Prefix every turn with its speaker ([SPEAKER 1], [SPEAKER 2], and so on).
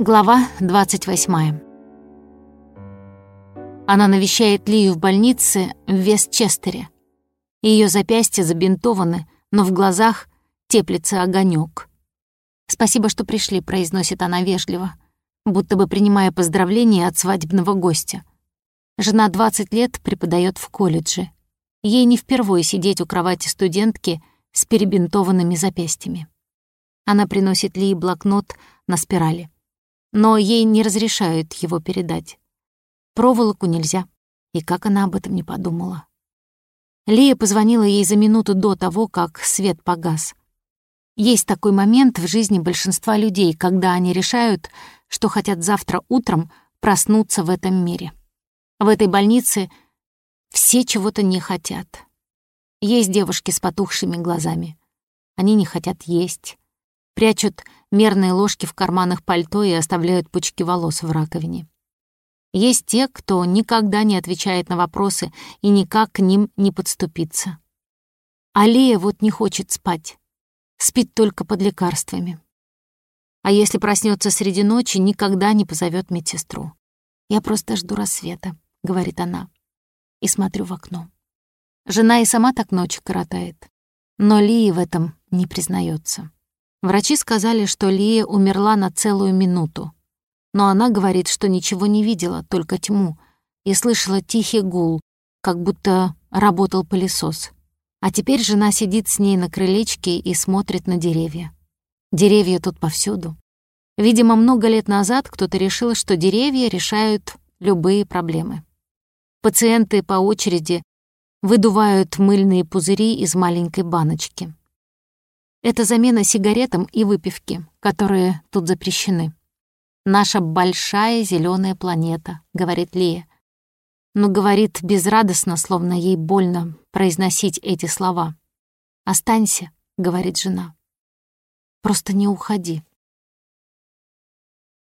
[SPEAKER 1] Глава 28. Она навещает Лию в больнице в Вестчестере. Ее запястья забинтованы, но в глазах теплится огонек. «Спасибо, что пришли», — произносит она вежливо, будто бы принимая поздравления от свадебного гостя. Жена 20 лет преподает в колледже. Ей не впервые сидеть у кровати студентки с перебинтованными запястьями. Она приносит Лии блокнот на спирали но ей не разрешают его передать. Проволоку нельзя. И как она об этом не подумала. Лия позвонила ей за минуту до того, как свет погас. Есть такой момент в жизни большинства людей, когда они решают, что хотят завтра утром проснуться в этом мире. В этой больнице все чего-то не хотят. Есть девушки с потухшими глазами. Они не хотят есть, прячут мерные ложки в карманах пальто и оставляют пучки волос в раковине. Есть те, кто никогда не отвечает на вопросы и никак к ним не подступится. Алия вот не хочет спать. Спит только под лекарствами. А если проснется среди ночи, никогда не позовет медсестру. «Я просто жду рассвета», — говорит она, и смотрю в окно. Жена и сама так ночи коротает, но Лии в этом не признается. Врачи сказали, что Лия умерла на целую минуту. Но она говорит, что ничего не видела, только тьму, и слышала тихий гул, как будто работал пылесос. А теперь жена сидит с ней на крылечке и смотрит на деревья. Деревья тут повсюду. Видимо, много лет назад кто-то решил, что деревья решают любые проблемы. Пациенты по очереди выдувают мыльные пузыри из маленькой баночки. Это замена сигаретам и выпивке, которые тут запрещены. «Наша большая зеленая планета», — говорит Лия. Но говорит безрадостно, словно ей больно произносить эти слова. «Останься», — говорит жена. «Просто не уходи».